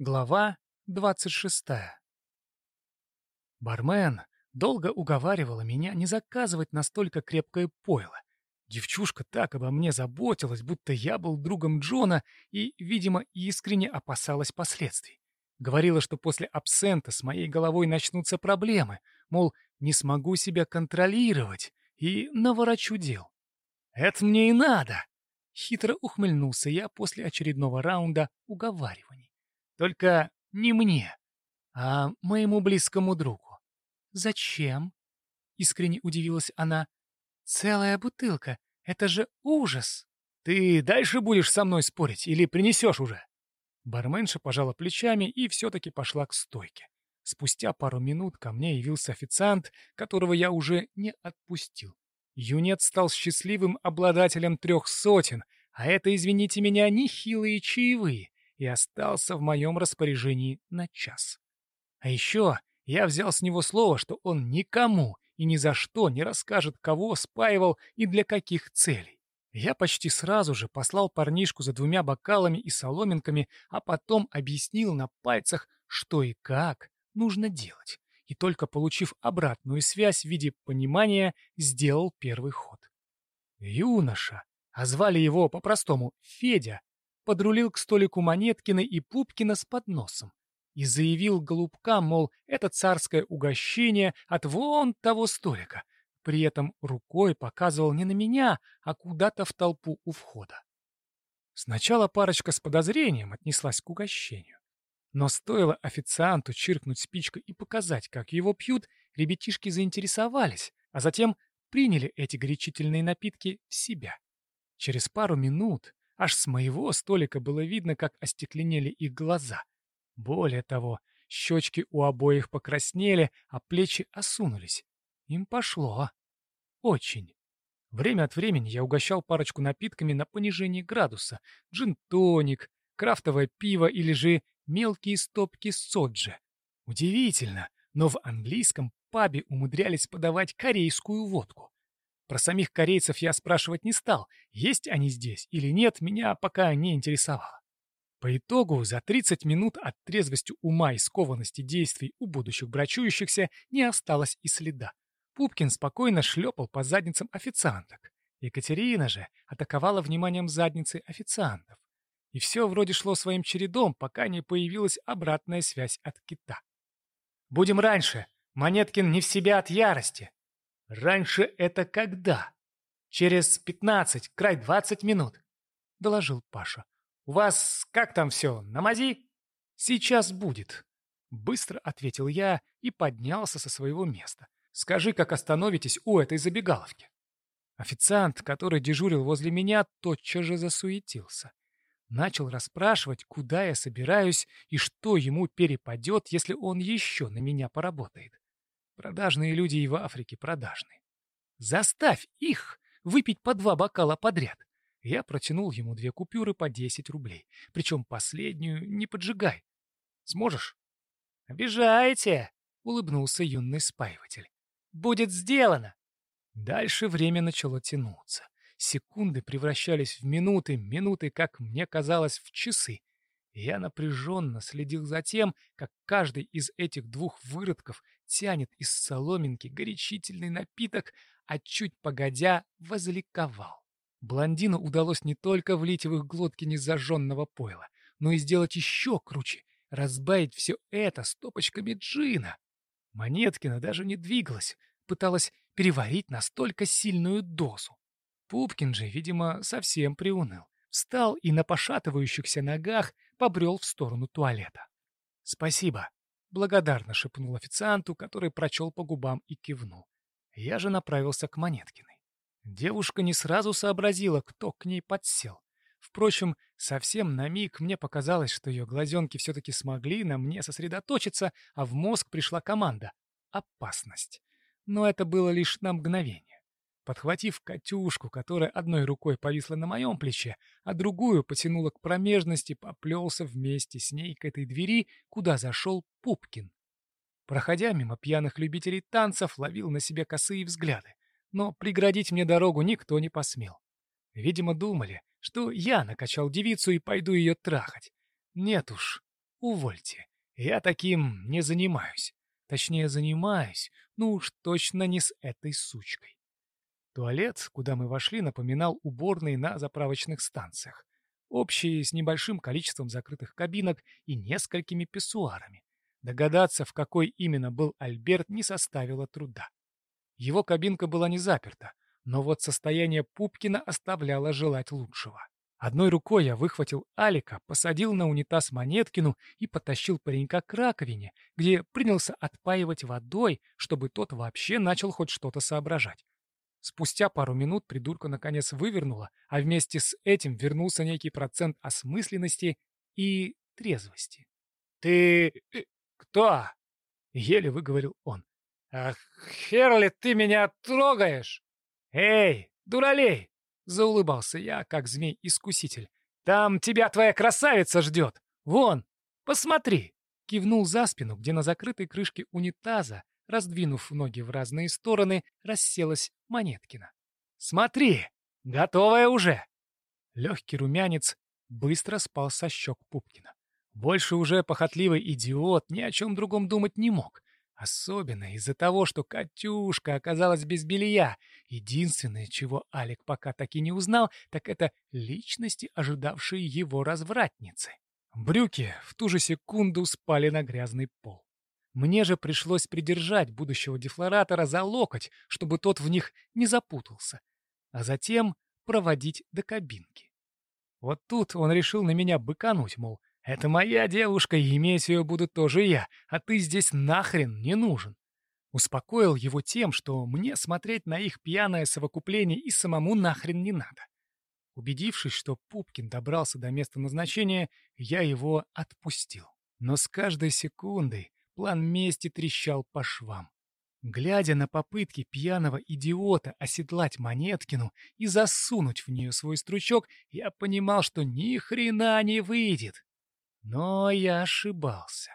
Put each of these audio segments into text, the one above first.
Глава 26 Бармен долго уговаривала меня не заказывать настолько крепкое пойло. Девчушка так обо мне заботилась, будто я был другом Джона и, видимо, искренне опасалась последствий. Говорила, что после абсента с моей головой начнутся проблемы, мол, не смогу себя контролировать и наворочу дел. «Это мне и надо!» Хитро ухмыльнулся я после очередного раунда уговариваний. Только не мне, а моему близкому другу. «Зачем?» — искренне удивилась она. «Целая бутылка. Это же ужас!» «Ты дальше будешь со мной спорить или принесешь уже?» Барменша пожала плечами и все-таки пошла к стойке. Спустя пару минут ко мне явился официант, которого я уже не отпустил. Юнец стал счастливым обладателем трех сотен, а это, извините меня, нехилые чаевые и остался в моем распоряжении на час. А еще я взял с него слово, что он никому и ни за что не расскажет, кого спаивал и для каких целей. Я почти сразу же послал парнишку за двумя бокалами и соломинками, а потом объяснил на пальцах, что и как нужно делать. И только получив обратную связь в виде понимания, сделал первый ход. Юноша, а звали его по-простому Федя, подрулил к столику Монеткина и Пупкина с подносом и заявил голубкам, мол, это царское угощение от вон того столика. При этом рукой показывал не на меня, а куда-то в толпу у входа. Сначала парочка с подозрением отнеслась к угощению. Но стоило официанту чиркнуть спичкой и показать, как его пьют, ребятишки заинтересовались, а затем приняли эти горячительные напитки в себя. Через пару минут Аж с моего столика было видно, как остекленели их глаза. Более того, щечки у обоих покраснели, а плечи осунулись. Им пошло. Очень. Время от времени я угощал парочку напитками на понижение градуса. Джин-тоник, крафтовое пиво или же мелкие стопки соджи. Удивительно, но в английском пабе умудрялись подавать корейскую водку. Про самих корейцев я спрашивать не стал, есть они здесь или нет, меня пока не интересовало. По итогу, за 30 минут от трезвости ума и скованности действий у будущих брачующихся не осталось и следа. Пупкин спокойно шлепал по задницам официанток. Екатерина же атаковала вниманием задницы официантов. И все вроде шло своим чередом, пока не появилась обратная связь от кита. «Будем раньше. Монеткин не в себя от ярости. «Раньше это когда?» «Через пятнадцать, край двадцать минут», — доложил Паша. «У вас как там все, на мази?» «Сейчас будет», — быстро ответил я и поднялся со своего места. «Скажи, как остановитесь у этой забегаловки». Официант, который дежурил возле меня, тотчас же засуетился. Начал расспрашивать, куда я собираюсь и что ему перепадет, если он еще на меня поработает. Продажные люди и в Африке продажны. Заставь их выпить по два бокала подряд. Я протянул ему две купюры по 10 рублей. Причем последнюю не поджигай. Сможешь? Обижаете, улыбнулся юный спаиватель. Будет сделано. Дальше время начало тянуться. Секунды превращались в минуты, минуты, как мне казалось, в часы. Я напряженно следил за тем, как каждый из этих двух выродков тянет из соломинки горячительный напиток, а чуть погодя возликовал. Блондину удалось не только влить в их глотки незажженного пойла, но и сделать еще круче — разбавить все это стопочками джина. Монеткина даже не двигалась, пыталась переварить настолько сильную дозу. Пупкин же, видимо, совсем приуныл. Встал и на пошатывающихся ногах побрел в сторону туалета. «Спасибо», — благодарно шепнул официанту, который прочел по губам и кивнул. Я же направился к Монеткиной. Девушка не сразу сообразила, кто к ней подсел. Впрочем, совсем на миг мне показалось, что ее глазенки все-таки смогли на мне сосредоточиться, а в мозг пришла команда — опасность. Но это было лишь на мгновение. Подхватив Катюшку, которая одной рукой повисла на моем плече, а другую потянула к промежности, поплелся вместе с ней к этой двери, куда зашел Пупкин. Проходя мимо пьяных любителей танцев, ловил на себе косые взгляды, но преградить мне дорогу никто не посмел. Видимо, думали, что я накачал девицу и пойду ее трахать. Нет уж, увольте. Я таким не занимаюсь. Точнее, занимаюсь, ну уж точно не с этой сучкой. Туалет, куда мы вошли, напоминал уборный на заправочных станциях. Общий с небольшим количеством закрытых кабинок и несколькими писсуарами. Догадаться, в какой именно был Альберт, не составило труда. Его кабинка была не заперта, но вот состояние Пупкина оставляло желать лучшего. Одной рукой я выхватил Алика, посадил на унитаз Монеткину и потащил паренька к раковине, где принялся отпаивать водой, чтобы тот вообще начал хоть что-то соображать. Спустя пару минут придурка наконец вывернула, а вместе с этим вернулся некий процент осмысленности и трезвости. «Ты... Э, кто?» — еле выговорил он. «Ах, Херли, ты меня трогаешь!» «Эй, дуралей!» — заулыбался я, как змей-искуситель. «Там тебя твоя красавица ждет! Вон, посмотри!» Кивнул за спину, где на закрытой крышке унитаза, раздвинув ноги в разные стороны, расселась Монеткина. «Смотри! Готовая уже!» Легкий румянец быстро спал со щек Пупкина. Больше уже похотливый идиот ни о чем другом думать не мог. Особенно из-за того, что Катюшка оказалась без белья. Единственное, чего Алик пока так и не узнал, так это личности, ожидавшие его развратницы. Брюки в ту же секунду спали на грязный пол. Мне же пришлось придержать будущего дефлоратора за локоть, чтобы тот в них не запутался, а затем проводить до кабинки. Вот тут он решил на меня быкануть, мол, это моя девушка, и иметь ее буду тоже я, а ты здесь нахрен не нужен. Успокоил его тем, что мне смотреть на их пьяное совокупление и самому нахрен не надо. Убедившись, что Пупкин добрался до места назначения, я его отпустил. Но с каждой секундой план мести трещал по швам. Глядя на попытки пьяного идиота оседлать Монеткину и засунуть в нее свой стручок, я понимал, что ни хрена не выйдет. Но я ошибался.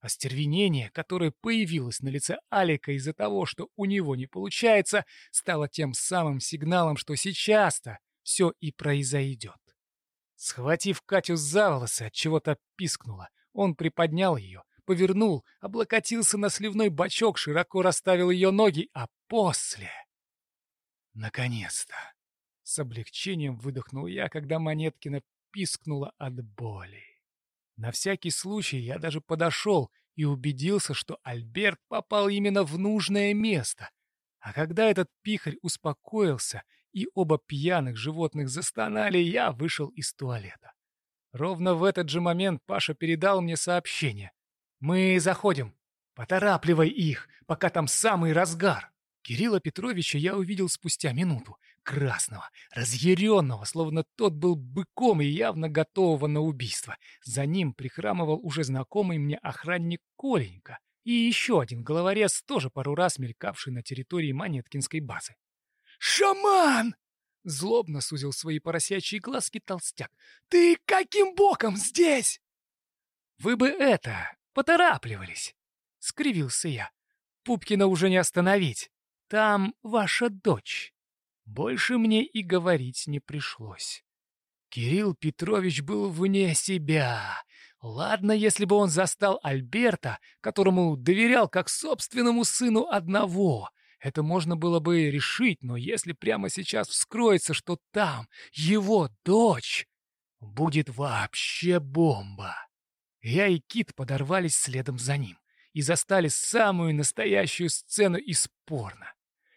Остервенение, которое появилось на лице Алика из-за того, что у него не получается, стало тем самым сигналом, что сейчас-то все и произойдет. Схватив Катю за волосы, от чего-то пискнула, он приподнял ее, повернул, облокотился на сливной бачок, широко расставил ее ноги, а после... Наконец-то! С облегчением выдохнул я, когда Монеткина пискнула от боли. На всякий случай я даже подошел и убедился, что Альберт попал именно в нужное место. А когда этот пихарь успокоился и оба пьяных животных застонали, я вышел из туалета. Ровно в этот же момент Паша передал мне сообщение. «Мы заходим. Поторапливай их, пока там самый разгар». Кирилла Петровича я увидел спустя минуту. Красного, разъяренного, словно тот был быком и явно готового на убийство. За ним прихрамывал уже знакомый мне охранник Коленька и еще один головорез, тоже пару раз мелькавший на территории Монеткинской базы. «Шаман!» — злобно сузил свои поросячьи глазки толстяк. «Ты каким боком здесь?» «Вы бы это, поторапливались!» — скривился я. «Пупкина уже не остановить!» Там ваша дочь. Больше мне и говорить не пришлось. Кирилл Петрович был вне себя. Ладно, если бы он застал Альберта, которому доверял как собственному сыну одного. Это можно было бы решить, но если прямо сейчас вскроется, что там его дочь, будет вообще бомба. Я и Кит подорвались следом за ним и застали самую настоящую сцену из порно.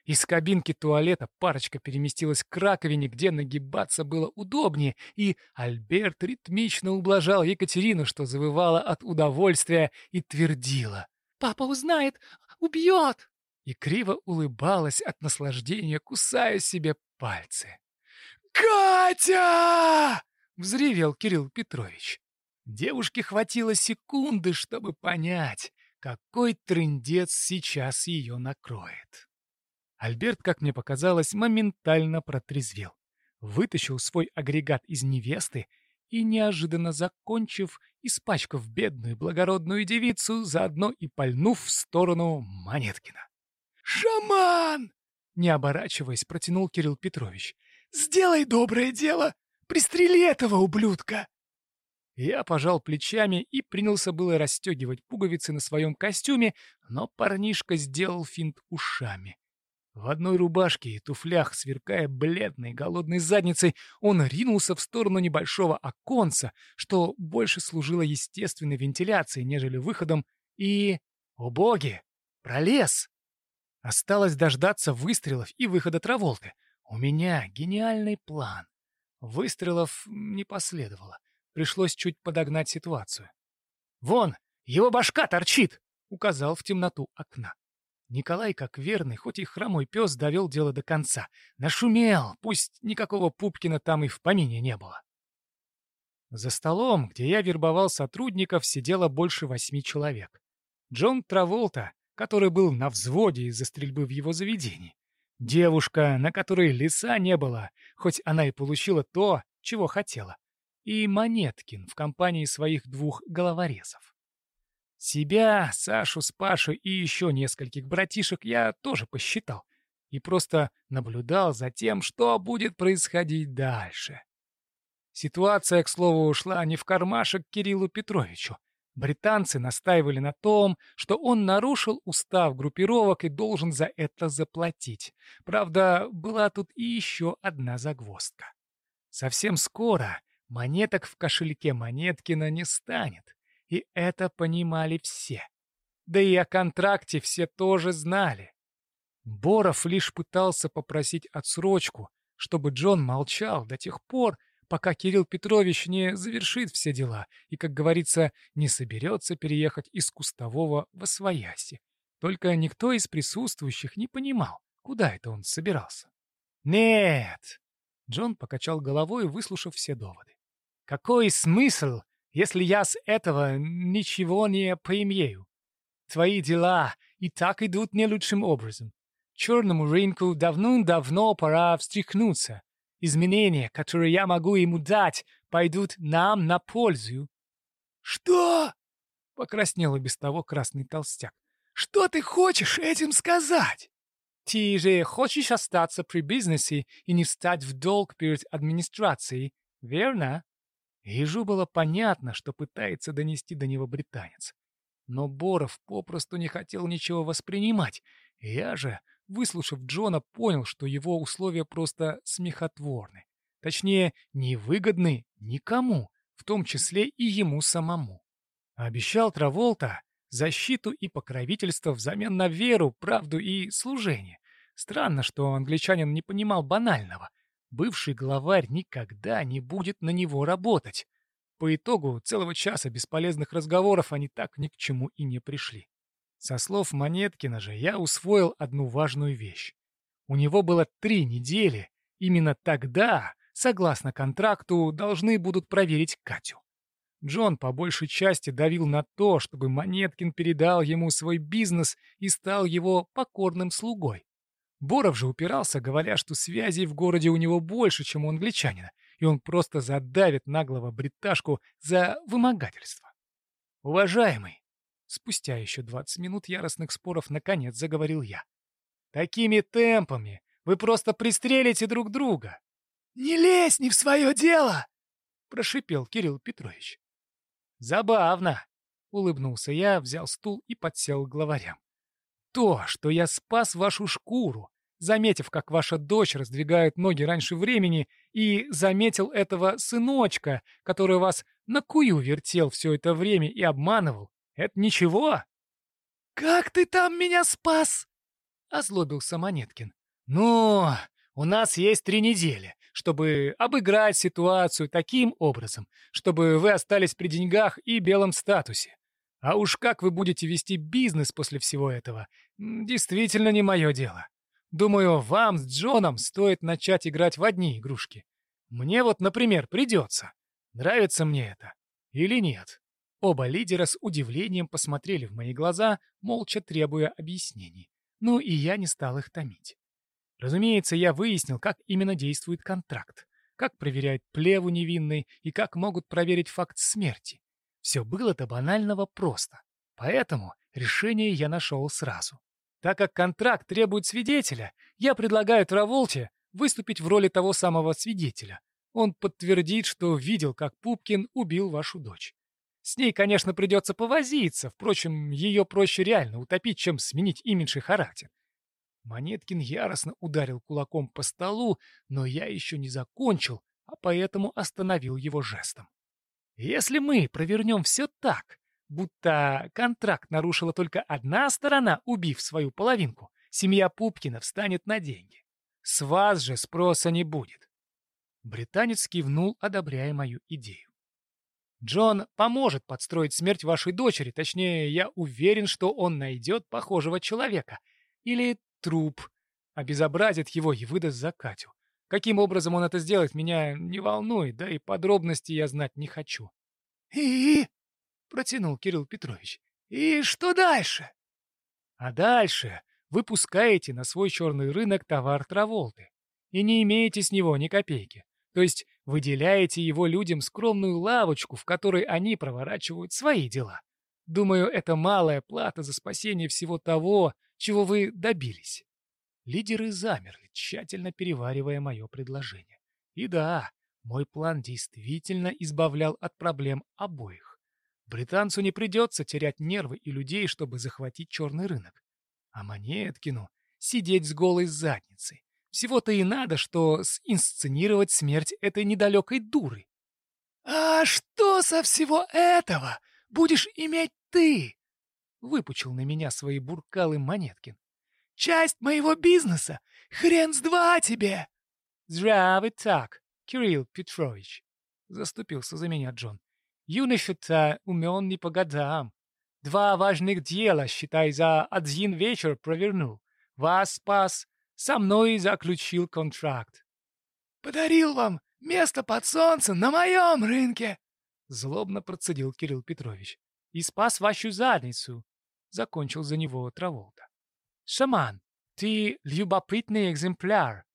Из кабинки туалета парочка переместилась к раковине, где нагибаться было удобнее, и Альберт ритмично ублажал Екатерину, что завывала от удовольствия и твердила. «Папа узнает, убьет!» И криво улыбалась от наслаждения, кусая себе пальцы. «Катя!» — взревел Кирилл Петрович. Девушке хватило секунды, чтобы понять, какой трындец сейчас ее накроет. Альберт, как мне показалось, моментально протрезвел. Вытащил свой агрегат из невесты и, неожиданно закончив, испачкав бедную благородную девицу, заодно и пальнув в сторону Монеткина. «Шаман!» — не оборачиваясь, протянул Кирилл Петрович. «Сделай доброе дело! Пристрели этого ублюдка!» Я пожал плечами и принялся было расстегивать пуговицы на своем костюме, но парнишка сделал финт ушами. В одной рубашке и туфлях, сверкая бледной голодной задницей, он ринулся в сторону небольшого оконца, что больше служило естественной вентиляцией, нежели выходом, и... О боги! Пролез! Осталось дождаться выстрелов и выхода Траволты. У меня гениальный план. Выстрелов не последовало. Пришлось чуть подогнать ситуацию. «Вон, его башка торчит!» — указал в темноту окна. Николай, как верный, хоть и хромой пес, довел дело до конца. Нашумел, пусть никакого Пупкина там и в помине не было. За столом, где я вербовал сотрудников, сидело больше восьми человек. Джон Траволта, который был на взводе из-за стрельбы в его заведении. Девушка, на которой лица не было, хоть она и получила то, чего хотела и Монеткин в компании своих двух головорезов. Себя, Сашу с Пашей и еще нескольких братишек я тоже посчитал и просто наблюдал за тем, что будет происходить дальше. Ситуация, к слову, ушла не в кармашек Кириллу Петровичу. Британцы настаивали на том, что он нарушил устав группировок и должен за это заплатить. Правда, была тут и еще одна загвоздка. Совсем скоро Монеток в кошельке Монеткина не станет, и это понимали все. Да и о контракте все тоже знали. Боров лишь пытался попросить отсрочку, чтобы Джон молчал до тех пор, пока Кирилл Петрович не завершит все дела и, как говорится, не соберется переехать из Кустового в Освояси. Только никто из присутствующих не понимал, куда это он собирался. «Нет!» Джон покачал головой, выслушав все доводы. Какой смысл, если я с этого ничего не поимею? Твои дела и так идут не лучшим образом. Черному рынку давно-давно пора встряхнуться. Изменения, которые я могу ему дать, пойдут нам на пользу. «Что?» — покраснел и без того красный толстяк. «Что ты хочешь этим сказать?» «Ты же хочешь остаться при бизнесе и не стать в долг перед администрацией, верно?» Ежу было понятно, что пытается донести до него британец. Но Боров попросту не хотел ничего воспринимать. Я же, выслушав Джона, понял, что его условия просто смехотворны. Точнее, невыгодны никому, в том числе и ему самому. Обещал Траволта защиту и покровительство взамен на веру, правду и служение. Странно, что англичанин не понимал банального бывший главарь никогда не будет на него работать. По итогу целого часа бесполезных разговоров они так ни к чему и не пришли. Со слов Монеткина же я усвоил одну важную вещь. У него было три недели, именно тогда, согласно контракту, должны будут проверить Катю. Джон по большей части давил на то, чтобы Монеткин передал ему свой бизнес и стал его покорным слугой. Боров же упирался, говоря, что связей в городе у него больше, чем у англичанина, и он просто задавит наглого бриташку за вымогательство. «Уважаемый!» Спустя еще 20 минут яростных споров наконец заговорил я. «Такими темпами вы просто пристрелите друг друга!» «Не лезь не в свое дело!» — прошипел Кирилл Петрович. «Забавно!» — улыбнулся я, взял стул и подсел к главарям. То, что я спас вашу шкуру, заметив, как ваша дочь раздвигает ноги раньше времени, и заметил этого сыночка, который вас на кую вертел все это время и обманывал, это ничего. «Как ты там меня спас?» — озлобился Монеткин. «Ну, у нас есть три недели, чтобы обыграть ситуацию таким образом, чтобы вы остались при деньгах и белом статусе. А уж как вы будете вести бизнес после всего этого, действительно не мое дело. Думаю, вам с Джоном стоит начать играть в одни игрушки. Мне вот, например, придется. Нравится мне это или нет?» Оба лидера с удивлением посмотрели в мои глаза, молча требуя объяснений. Ну и я не стал их томить. Разумеется, я выяснил, как именно действует контракт, как проверяют плеву невинной и как могут проверить факт смерти. Все было до банального просто. Поэтому решение я нашел сразу. Так как контракт требует свидетеля, я предлагаю Траволте выступить в роли того самого свидетеля. Он подтвердит, что видел, как Пупкин убил вашу дочь. С ней, конечно, придется повозиться, впрочем, ее проще реально утопить, чем сменить имидж и характер. Монеткин яростно ударил кулаком по столу, но я еще не закончил, а поэтому остановил его жестом. Если мы провернем все так, будто контракт нарушила только одна сторона, убив свою половинку, семья Пупкина встанет на деньги. С вас же спроса не будет. Британец кивнул, одобряя мою идею. Джон поможет подстроить смерть вашей дочери, точнее, я уверен, что он найдет похожего человека. Или труп, обезобразит его и выдаст за Катю. Каким образом он это сделает, меня не волнует, да и подробности я знать не хочу. «И?» — протянул Кирилл Петрович. «И что дальше?» «А дальше вы пускаете на свой черный рынок товар Траволты и не имеете с него ни копейки. То есть выделяете его людям скромную лавочку, в которой они проворачивают свои дела. Думаю, это малая плата за спасение всего того, чего вы добились. Лидеры замерли, тщательно переваривая мое предложение. И да, мой план действительно избавлял от проблем обоих. Британцу не придется терять нервы и людей, чтобы захватить черный рынок. А Монеткину сидеть с голой задницей. Всего-то и надо, что синсценировать смерть этой недалекой дуры. «А что со всего этого будешь иметь ты?» Выпучил на меня свои буркалы Монеткин. «Часть моего бизнеса! Хрен с два тебе!» «Здравый так, Кирилл Петрович!» Заступился за меня Джон. «Юноша-то умен не по годам. Два важных дела, считай, за один вечер провернул. Вас спас, со мной заключил контракт». «Подарил вам место под солнцем на моем рынке!» Злобно процедил Кирилл Петрович. «И спас вашу задницу, закончил за него Траволта. «Шаман, ты любопытный экземпляр».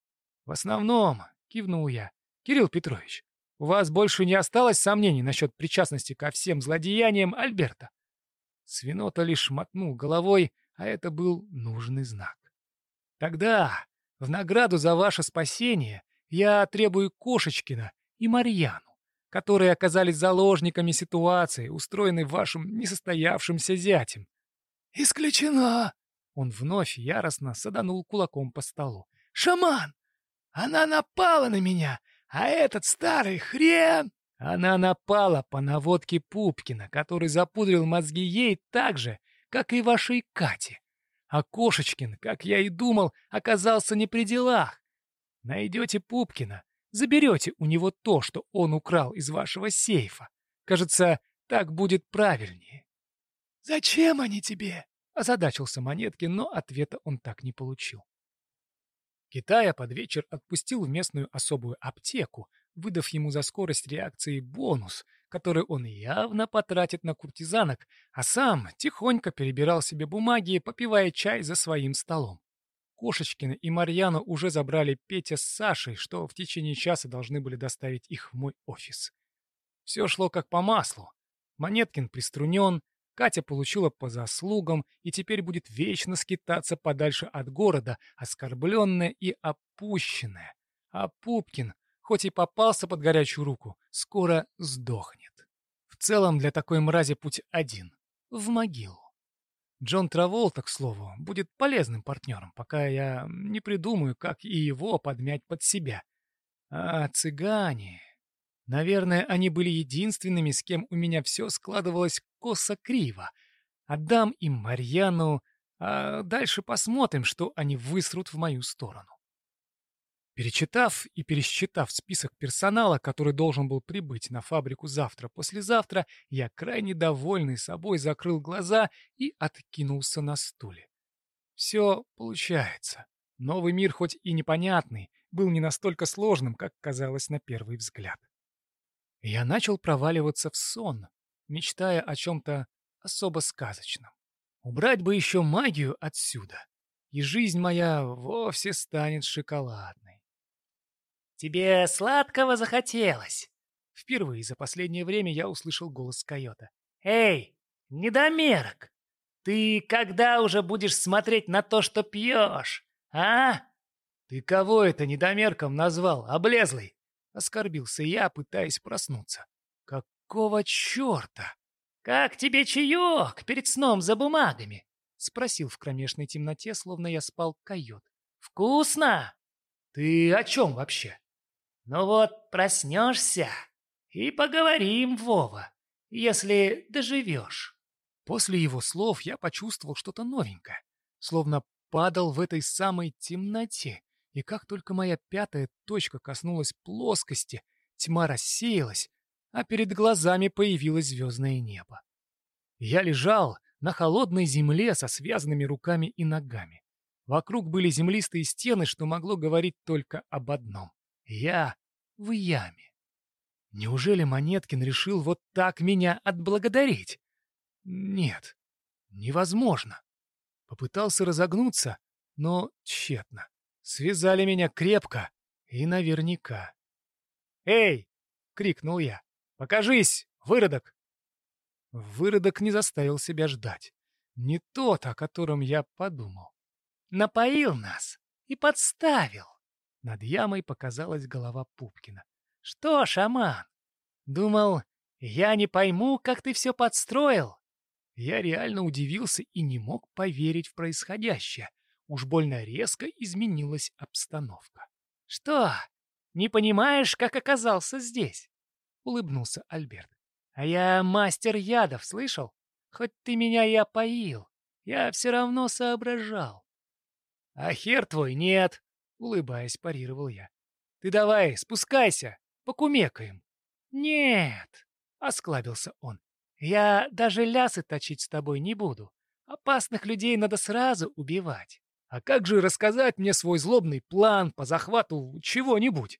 «В основном», — кивнул я, — «Кирилл Петрович, у вас больше не осталось сомнений насчет причастности ко всем злодеяниям Альберта?» Свинота лишь мотнул головой, а это был нужный знак. «Тогда, в награду за ваше спасение, я требую Кошечкина и Марьяну, которые оказались заложниками ситуации, устроенной вашим несостоявшимся зятем. «Исключено!» Он вновь яростно саданул кулаком по столу. «Шаман! Она напала на меня, а этот старый хрен...» Она напала по наводке Пупкина, который запудрил мозги ей так же, как и вашей Кате. А Кошечкин, как я и думал, оказался не при делах. Найдете Пупкина, заберете у него то, что он украл из вашего сейфа. Кажется, так будет правильнее. «Зачем они тебе?» — озадачился Монеткин, но ответа он так не получил. Китая под вечер отпустил в местную особую аптеку, выдав ему за скорость реакции бонус, который он явно потратит на куртизанок, а сам тихонько перебирал себе бумаги, попивая чай за своим столом. Кошечкина и Марьяну уже забрали Петя с Сашей, что в течение часа должны были доставить их в мой офис. Все шло как по маслу. Монеткин приструнен, Катя получила по заслугам и теперь будет вечно скитаться подальше от города, оскорбленная и опущенная. А Пупкин, хоть и попался под горячую руку, скоро сдохнет. В целом для такой мрази путь один — в могилу. Джон Траволта, к слову, будет полезным партнером, пока я не придумаю, как и его подмять под себя. А цыгане... Наверное, они были единственными, с кем у меня все складывалось косо-криво. Отдам им Марьяну, а дальше посмотрим, что они высрут в мою сторону. Перечитав и пересчитав список персонала, который должен был прибыть на фабрику завтра-послезавтра, я крайне довольный собой закрыл глаза и откинулся на стуле. Все получается. Новый мир, хоть и непонятный, был не настолько сложным, как казалось на первый взгляд. Я начал проваливаться в сон, мечтая о чем-то особо сказочном. Убрать бы еще магию отсюда, и жизнь моя вовсе станет шоколадной. «Тебе сладкого захотелось?» Впервые за последнее время я услышал голос койота. «Эй, недомерок! Ты когда уже будешь смотреть на то, что пьешь, а?» «Ты кого это недомерком назвал, облезлый?» Оскорбился я, пытаясь проснуться. Какого черта? «Как тебе чаек перед сном за бумагами?» — спросил в кромешной темноте, словно я спал койот. «Вкусно?» «Ты о чем вообще?» «Ну вот, проснешься и поговорим, Вова, если доживешь». После его слов я почувствовал что-то новенькое, словно падал в этой самой темноте, и как только моя пятая точка коснулась плоскости, тьма рассеялась, а перед глазами появилось звездное небо. Я лежал на холодной земле со связанными руками и ногами. Вокруг были землистые стены, что могло говорить только об одном. Я в яме. Неужели Монеткин решил вот так меня отблагодарить? Нет, невозможно. Попытался разогнуться, но тщетно. Связали меня крепко и наверняка. «Эй!» — крикнул я. «Покажись, выродок!» Выродок не заставил себя ждать. Не тот, о котором я подумал. Напоил нас и подставил. Над ямой показалась голова Пупкина. «Что, шаман? Думал, я не пойму, как ты все подстроил?» Я реально удивился и не мог поверить в происходящее. Уж больно резко изменилась обстановка. «Что, не понимаешь, как оказался здесь?» — улыбнулся Альберт. «А я мастер ядов, слышал? Хоть ты меня и опоил, я все равно соображал». «А хер твой нет!» — улыбаясь, парировал я. «Ты давай, спускайся, покумекаем». «Нет!» — осклабился он. «Я даже лясы точить с тобой не буду. Опасных людей надо сразу убивать. А как же рассказать мне свой злобный план по захвату чего-нибудь?»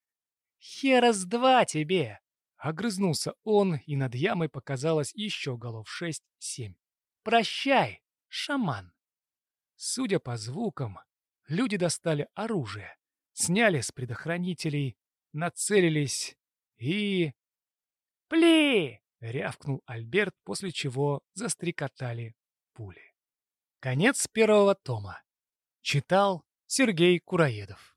«Хера с два тебе!» Огрызнулся он, и над ямой показалось еще голов шесть-семь. «Прощай, шаман!» Судя по звукам, люди достали оружие, сняли с предохранителей, нацелились и... «Пли!» — рявкнул Альберт, после чего застрекотали пули. Конец первого тома. Читал Сергей Кураедов.